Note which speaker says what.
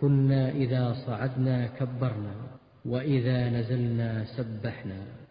Speaker 1: كنا إذا صعدنا كبرنا وإذا نزلنا سبحنا.